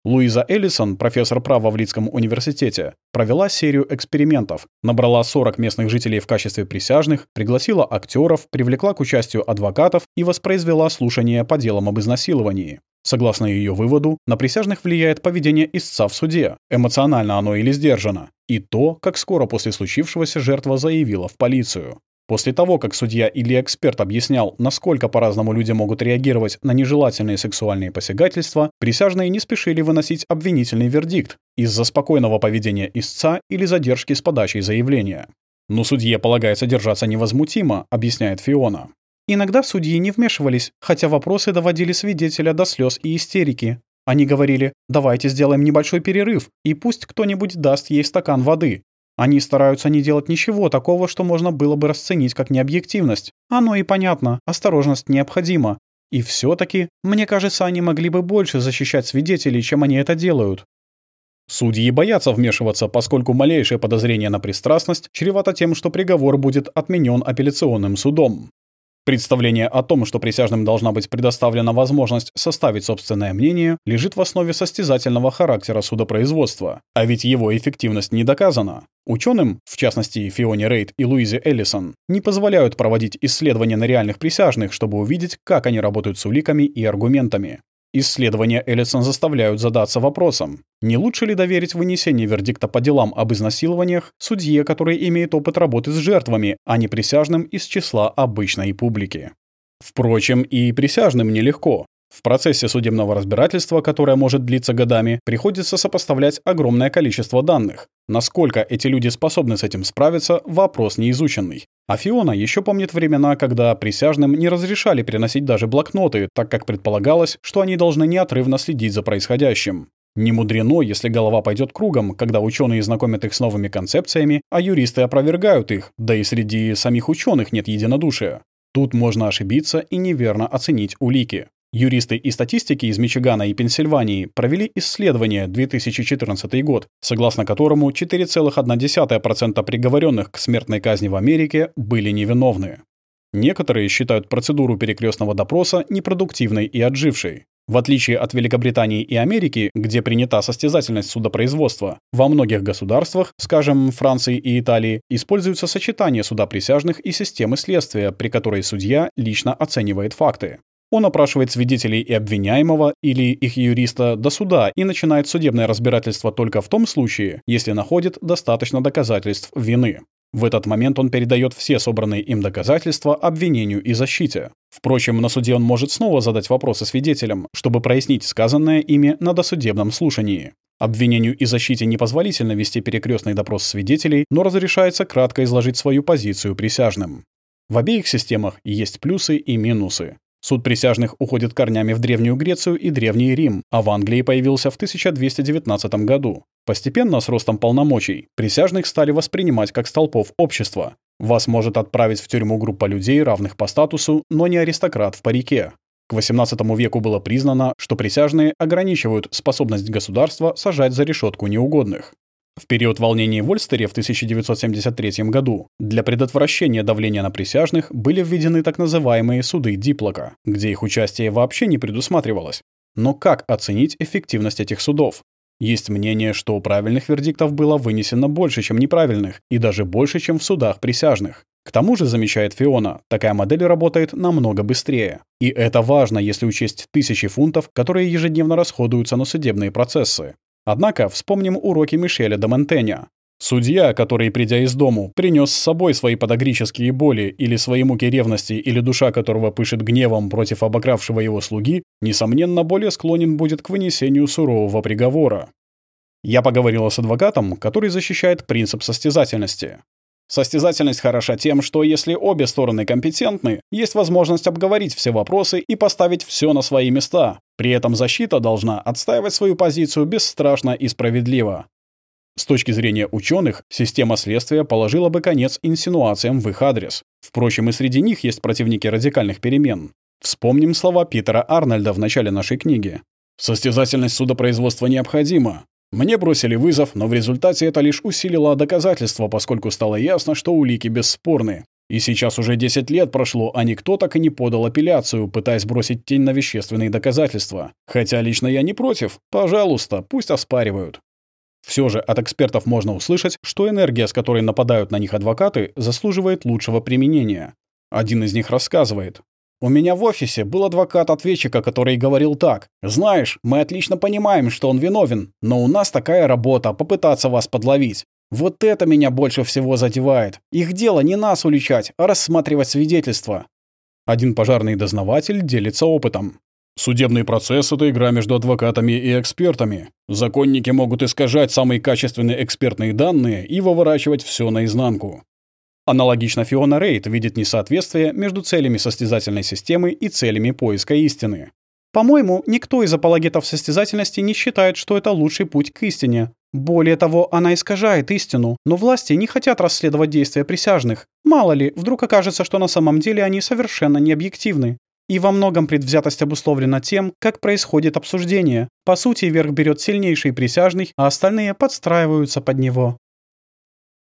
Луиза Эллисон, профессор права в Лидском университете, провела серию экспериментов, набрала 40 местных жителей в качестве присяжных, пригласила актеров, привлекла к участию адвокатов и воспроизвела слушание по делам об изнасиловании. Согласно ее выводу, на присяжных влияет поведение истца в суде, эмоционально оно или сдержано, и то, как скоро после случившегося жертва заявила в полицию. После того, как судья или эксперт объяснял, насколько по-разному люди могут реагировать на нежелательные сексуальные посягательства, присяжные не спешили выносить обвинительный вердикт из-за спокойного поведения истца или задержки с подачей заявления. Но судье полагается держаться невозмутимо, объясняет Фиона. Иногда судьи не вмешивались, хотя вопросы доводили свидетеля до слез и истерики. Они говорили «давайте сделаем небольшой перерыв, и пусть кто-нибудь даст ей стакан воды, они стараются не делать ничего такого, что можно было бы расценить как необъективность. Оно и понятно, осторожность необходима. И все таки мне кажется, они могли бы больше защищать свидетелей, чем они это делают. Судьи боятся вмешиваться, поскольку малейшее подозрение на пристрастность чревато тем, что приговор будет отменен апелляционным судом. Представление о том, что присяжным должна быть предоставлена возможность составить собственное мнение, лежит в основе состязательного характера судопроизводства, а ведь его эффективность не доказана. Ученым, в частности Фионе Рейд и Луизе Эллисон, не позволяют проводить исследования на реальных присяжных, чтобы увидеть, как они работают с уликами и аргументами. Исследования Эллисон заставляют задаться вопросом, не лучше ли доверить вынесение вердикта по делам об изнасилованиях судье, который имеет опыт работы с жертвами, а не присяжным из числа обычной публики. Впрочем, и присяжным нелегко. В процессе судебного разбирательства, которое может длиться годами, приходится сопоставлять огромное количество данных. Насколько эти люди способны с этим справиться – вопрос неизученный. А Фиона еще помнит времена, когда присяжным не разрешали переносить даже блокноты, так как предполагалось, что они должны неотрывно следить за происходящим. Не мудрено, если голова пойдет кругом, когда ученые знакомят их с новыми концепциями, а юристы опровергают их, да и среди самих ученых нет единодушия. Тут можно ошибиться и неверно оценить улики. Юристы и статистики из Мичигана и Пенсильвании провели исследование 2014 год, согласно которому 4,1% приговоренных к смертной казни в Америке были невиновны. Некоторые считают процедуру перекрестного допроса непродуктивной и отжившей. В отличие от Великобритании и Америки, где принята состязательность судопроизводства, во многих государствах, скажем, Франции и Италии, используется сочетание суда присяжных и системы следствия, при которой судья лично оценивает факты. Он опрашивает свидетелей и обвиняемого или их юриста до суда и начинает судебное разбирательство только в том случае, если находит достаточно доказательств вины. В этот момент он передает все собранные им доказательства обвинению и защите. Впрочем, на суде он может снова задать вопросы свидетелям, чтобы прояснить сказанное ими на досудебном слушании. Обвинению и защите непозволительно вести перекрестный допрос свидетелей, но разрешается кратко изложить свою позицию присяжным. В обеих системах есть плюсы и минусы. Суд присяжных уходит корнями в Древнюю Грецию и Древний Рим, а в Англии появился в 1219 году. Постепенно, с ростом полномочий, присяжных стали воспринимать как столпов общества. Вас может отправить в тюрьму группа людей, равных по статусу, но не аристократ в парике. К XVIII веку было признано, что присяжные ограничивают способность государства сажать за решетку неугодных. В период волнений в Ольстере в 1973 году для предотвращения давления на присяжных были введены так называемые суды Диплока, где их участие вообще не предусматривалось. Но как оценить эффективность этих судов? Есть мнение, что правильных вердиктов было вынесено больше, чем неправильных, и даже больше, чем в судах присяжных. К тому же, замечает Фиона, такая модель работает намного быстрее. И это важно, если учесть тысячи фунтов, которые ежедневно расходуются на судебные процессы. Однако вспомним уроки Мишеля де Монтеня. Судья, который, придя из дому, принес с собой свои подагрические боли или свои муки ревности, или душа которого пышет гневом против обокравшего его слуги, несомненно, более склонен будет к вынесению сурового приговора. Я поговорила с адвокатом, который защищает принцип состязательности. Состязательность хороша тем, что если обе стороны компетентны, есть возможность обговорить все вопросы и поставить все на свои места. При этом защита должна отстаивать свою позицию бесстрашно и справедливо. С точки зрения ученых, система следствия положила бы конец инсинуациям в их адрес. Впрочем, и среди них есть противники радикальных перемен. Вспомним слова Питера Арнольда в начале нашей книги. «Состязательность судопроизводства необходима. Мне бросили вызов, но в результате это лишь усилило доказательства, поскольку стало ясно, что улики бесспорны. И сейчас уже 10 лет прошло, а никто так и не подал апелляцию, пытаясь бросить тень на вещественные доказательства. Хотя лично я не против. Пожалуйста, пусть оспаривают. Все же от экспертов можно услышать, что энергия, с которой нападают на них адвокаты, заслуживает лучшего применения. Один из них рассказывает. У меня в офисе был адвокат ответчика, который говорил так. «Знаешь, мы отлично понимаем, что он виновен, но у нас такая работа — попытаться вас подловить. Вот это меня больше всего задевает. Их дело не нас уличать, а рассматривать свидетельства». Один пожарный дознаватель делится опытом. Судебный процесс — это игра между адвокатами и экспертами. Законники могут искажать самые качественные экспертные данные и выворачивать все наизнанку. Аналогично Фиона Рейд видит несоответствие между целями состязательной системы и целями поиска истины. По-моему, никто из апологетов состязательности не считает, что это лучший путь к истине. Более того, она искажает истину, но власти не хотят расследовать действия присяжных. Мало ли, вдруг окажется, что на самом деле они совершенно не объективны. И во многом предвзятость обусловлена тем, как происходит обсуждение. По сути, верх берет сильнейший присяжный, а остальные подстраиваются под него.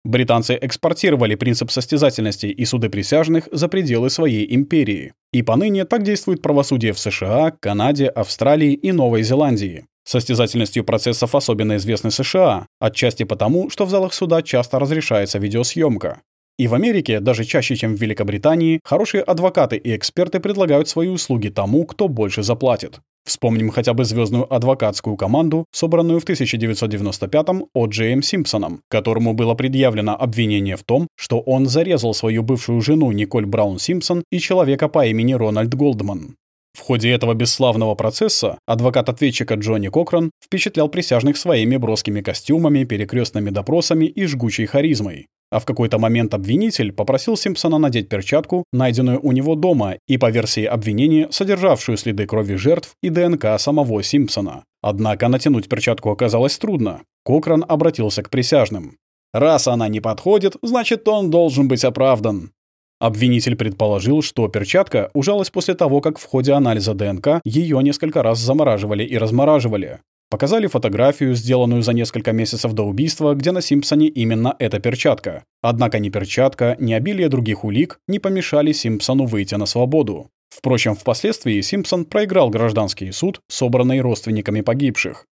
Британцы экспортировали принцип состязательности и суды присяжных за пределы своей империи. И поныне так действует правосудие в США, Канаде, Австралии и Новой Зеландии. Состязательностью процессов особенно известны США, отчасти потому, что в залах суда часто разрешается видеосъемка. И в Америке, даже чаще, чем в Великобритании, хорошие адвокаты и эксперты предлагают свои услуги тому, кто больше заплатит. Вспомним хотя бы звездную адвокатскую команду, собранную в 1995-м О.Джеем Симпсоном, которому было предъявлено обвинение в том, что он зарезал свою бывшую жену Николь Браун Симпсон и человека по имени Рональд Голдман. В ходе этого бесславного процесса адвокат ответчика Джонни Кокран впечатлял присяжных своими броскими костюмами, перекрестными допросами и жгучей харизмой. А в какой-то момент обвинитель попросил Симпсона надеть перчатку, найденную у него дома, и по версии обвинения, содержавшую следы крови жертв и ДНК самого Симпсона. Однако натянуть перчатку оказалось трудно. Кокран обратился к присяжным. «Раз она не подходит, значит, он должен быть оправдан». Обвинитель предположил, что перчатка ужалась после того, как в ходе анализа ДНК ее несколько раз замораживали и размораживали. Показали фотографию, сделанную за несколько месяцев до убийства, где на Симпсоне именно эта перчатка. Однако ни перчатка, ни обилие других улик не помешали Симпсону выйти на свободу. Впрочем, впоследствии Симпсон проиграл гражданский суд, собранный родственниками погибших.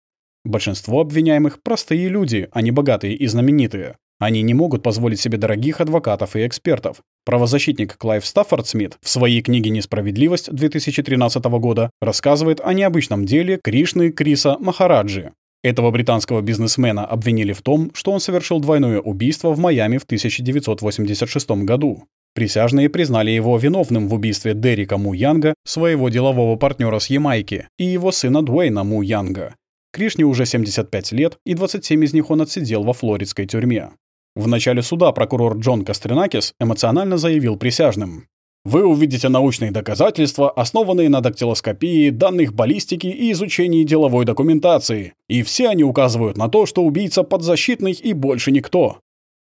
Большинство обвиняемых – простые люди, а не богатые и знаменитые. Они не могут позволить себе дорогих адвокатов и экспертов. Правозащитник Клайв Стаффорд Смит в своей книге «Несправедливость» 2013 года рассказывает о необычном деле Кришны Криса Махараджи. Этого британского бизнесмена обвинили в том, что он совершил двойное убийство в Майами в 1986 году. Присяжные признали его виновным в убийстве Дерека Му Янга, своего делового партнера с Ямайки, и его сына Дуэйна Му Янга. Кришне уже 75 лет, и 27 из них он отсидел во флоридской тюрьме. В начале суда прокурор Джон Кастринакис эмоционально заявил присяжным. Вы увидите научные доказательства, основанные на дактилоскопии, данных баллистики и изучении деловой документации. И все они указывают на то, что убийца подзащитный и больше никто.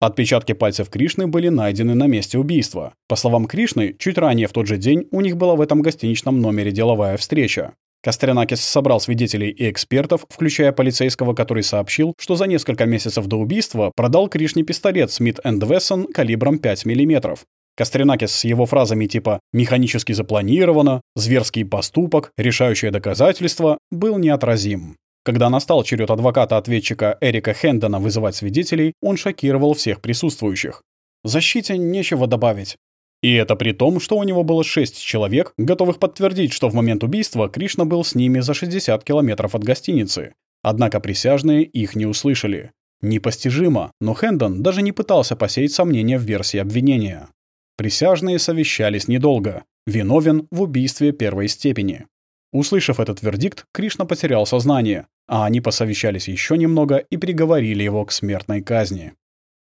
Отпечатки пальцев Кришны были найдены на месте убийства. По словам Кришны, чуть ранее в тот же день у них была в этом гостиничном номере деловая встреча. Кострянакис собрал свидетелей и экспертов, включая полицейского, который сообщил, что за несколько месяцев до убийства продал Кришне пистолет Смит энд Вессон калибром 5 мм. Кострянакис с его фразами типа «механически запланировано», «зверский поступок», «решающее доказательство» был неотразим. Когда настал черед адвоката-ответчика Эрика Хендона вызывать свидетелей, он шокировал всех присутствующих. Защите нечего добавить. И это при том, что у него было шесть человек, готовых подтвердить, что в момент убийства Кришна был с ними за 60 километров от гостиницы. Однако присяжные их не услышали. Непостижимо, но Хэндон даже не пытался посеять сомнения в версии обвинения. Присяжные совещались недолго. Виновен в убийстве первой степени. Услышав этот вердикт, Кришна потерял сознание, а они посовещались еще немного и приговорили его к смертной казни.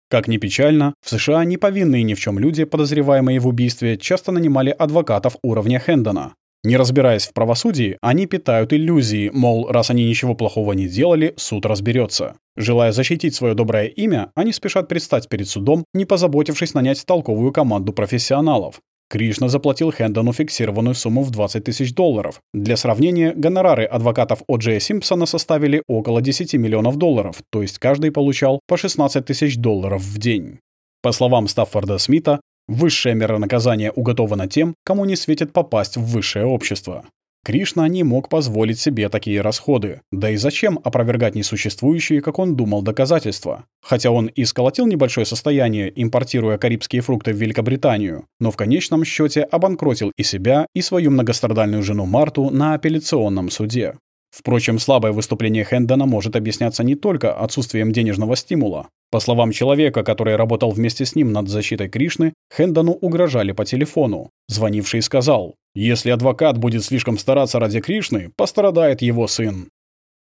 Как ни печально, в США неповинные ни в чем люди, подозреваемые в убийстве, часто нанимали адвокатов уровня Хэндона. Не разбираясь в правосудии, они питают иллюзии, мол, раз они ничего плохого не делали, суд разберется. Желая защитить свое доброе имя, они спешат предстать перед судом, не позаботившись нанять толковую команду профессионалов. Кришна заплатил Хэндону фиксированную сумму в 20 тысяч долларов. Для сравнения, гонорары адвокатов О.Джея Симпсона составили около 10 миллионов долларов, то есть каждый получал по 16 тысяч долларов в день. По словам Стаффорда Смита, высшая мера наказания уготована тем, кому не светит попасть в высшее общество. Кришна не мог позволить себе такие расходы. Да и зачем опровергать несуществующие, как он думал, доказательства? Хотя он и сколотил небольшое состояние, импортируя карибские фрукты в Великобританию, но в конечном счете обанкротил и себя, и свою многострадальную жену Марту на апелляционном суде. Впрочем, слабое выступление Хэндона может объясняться не только отсутствием денежного стимула. По словам человека, который работал вместе с ним над защитой Кришны, Хэндону угрожали по телефону. Звонивший сказал, «Если адвокат будет слишком стараться ради Кришны, пострадает его сын».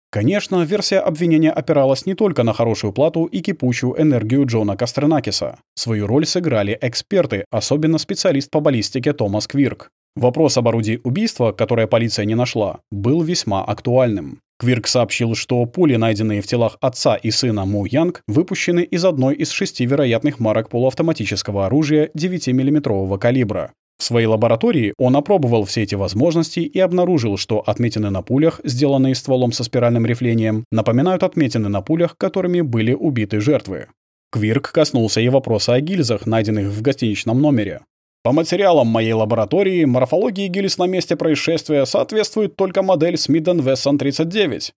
Конечно, версия обвинения опиралась не только на хорошую плату и кипучую энергию Джона Кастренакиса. Свою роль сыграли эксперты, особенно специалист по баллистике Томас Квирк. Вопрос об орудии убийства, которое полиция не нашла, был весьма актуальным. Квирк сообщил, что пули, найденные в телах отца и сына Му Янг, выпущены из одной из шести вероятных марок полуавтоматического оружия 9-миллиметрового калибра. В своей лаборатории он опробовал все эти возможности и обнаружил, что отметины на пулях, сделанные стволом со спиральным рифлением, напоминают отметины на пулях, которыми были убиты жертвы. Квирк коснулся и вопроса о гильзах, найденных в гостиничном номере. По материалам моей лаборатории, морфологии гильз на месте происшествия соответствует только модель Smith Wesson 39.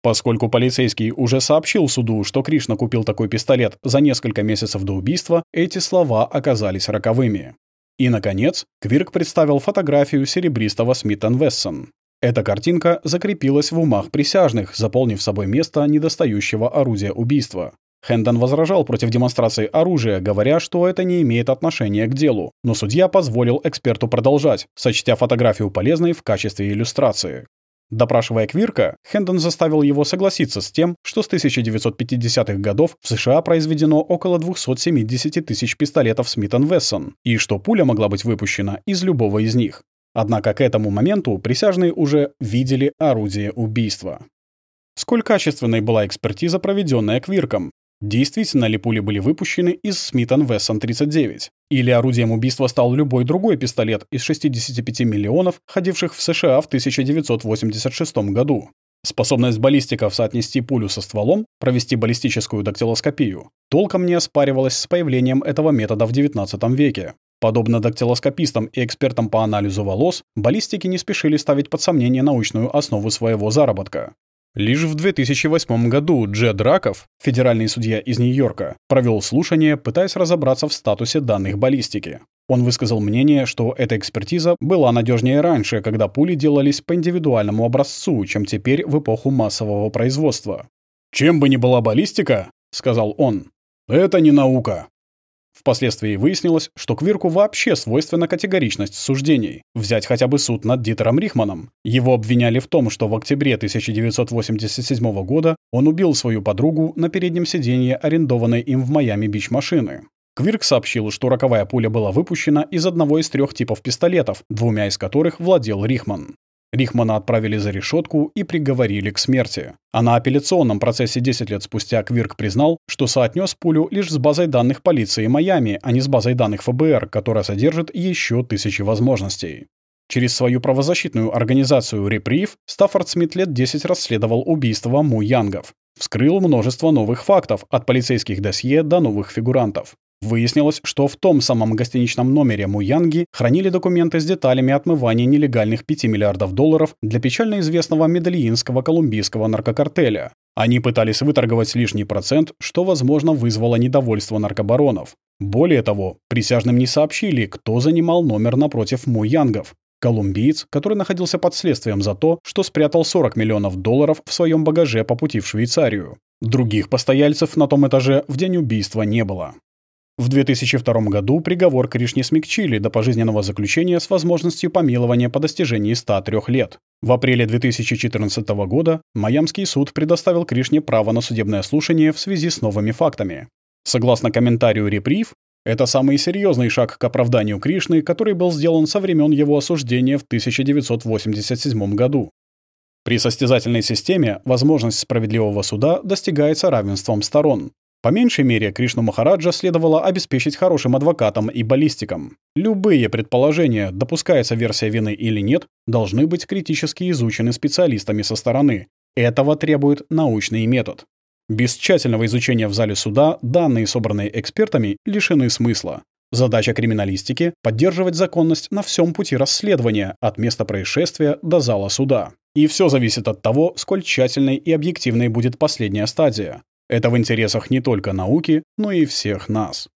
Поскольку полицейский уже сообщил суду, что Кришна купил такой пистолет за несколько месяцев до убийства, эти слова оказались роковыми. И, наконец, Квирк представил фотографию серебристого Смит Вессон. Эта картинка закрепилась в умах присяжных, заполнив собой место недостающего орудия убийства. Хэндон возражал против демонстрации оружия, говоря, что это не имеет отношения к делу, но судья позволил эксперту продолжать, сочтя фотографию полезной в качестве иллюстрации. Допрашивая Квирка, Хэндон заставил его согласиться с тем, что с 1950-х годов в США произведено около 270 тысяч пистолетов Смит Вессон, и что пуля могла быть выпущена из любого из них. Однако к этому моменту присяжные уже видели орудие убийства. Сколь качественной была экспертиза, проведенная Квирком, Действительно ли пули были выпущены из Смит Вессон 39? Или орудием убийства стал любой другой пистолет из 65 миллионов, ходивших в США в 1986 году? Способность баллистиков соотнести пулю со стволом, провести баллистическую дактилоскопию, толком не оспаривалась с появлением этого метода в XIX веке. Подобно дактилоскопистам и экспертам по анализу волос, баллистики не спешили ставить под сомнение научную основу своего заработка. Лишь в 2008 году Джед Раков, федеральный судья из Нью-Йорка, провел слушание, пытаясь разобраться в статусе данных баллистики. Он высказал мнение, что эта экспертиза была надежнее раньше, когда пули делались по индивидуальному образцу, чем теперь в эпоху массового производства. «Чем бы ни была баллистика», — сказал он, — «это не наука. Впоследствии выяснилось, что Квирку вообще свойственна категоричность суждений. Взять хотя бы суд над Дитером Рихманом. Его обвиняли в том, что в октябре 1987 года он убил свою подругу на переднем сиденье арендованной им в Майами-Бич машины. Квирк сообщил, что роковая пуля была выпущена из одного из трех типов пистолетов, двумя из которых владел Рихман. Рихмана отправили за решетку и приговорили к смерти. А на апелляционном процессе 10 лет спустя Квирк признал, что соотнес пулю лишь с базой данных полиции Майами, а не с базой данных ФБР, которая содержит еще тысячи возможностей. Через свою правозащитную организацию «Реприв» Стаффорд Смит лет 10 расследовал убийство Му Янгов. Вскрыл множество новых фактов, от полицейских досье до новых фигурантов. Выяснилось, что в том самом гостиничном номере Муянги хранили документы с деталями отмывания нелегальных 5 миллиардов долларов для печально известного медельинского колумбийского наркокартеля. Они пытались выторговать лишний процент, что, возможно, вызвало недовольство наркобаронов. Более того, присяжным не сообщили, кто занимал номер напротив Муянгов. Колумбиец, который находился под следствием за то, что спрятал 40 миллионов долларов в своем багаже по пути в Швейцарию. Других постояльцев на том этаже в день убийства не было. В 2002 году приговор Кришне смягчили до пожизненного заключения с возможностью помилования по достижении 103 лет. В апреле 2014 года Майамский суд предоставил Кришне право на судебное слушание в связи с новыми фактами. Согласно комментарию «Реприв», это самый серьезный шаг к оправданию Кришны, который был сделан со времен его осуждения в 1987 году. При состязательной системе возможность справедливого суда достигается равенством сторон. По меньшей мере, Кришну Махараджа следовало обеспечить хорошим адвокатом и баллистиком. Любые предположения, допускается версия вины или нет, должны быть критически изучены специалистами со стороны. Этого требует научный метод. Без тщательного изучения в зале суда данные, собранные экспертами, лишены смысла. Задача криминалистики — поддерживать законность на всем пути расследования, от места происшествия до зала суда. И все зависит от того, сколь тщательной и объективной будет последняя стадия. Это в интересах не только науки, но и всех нас.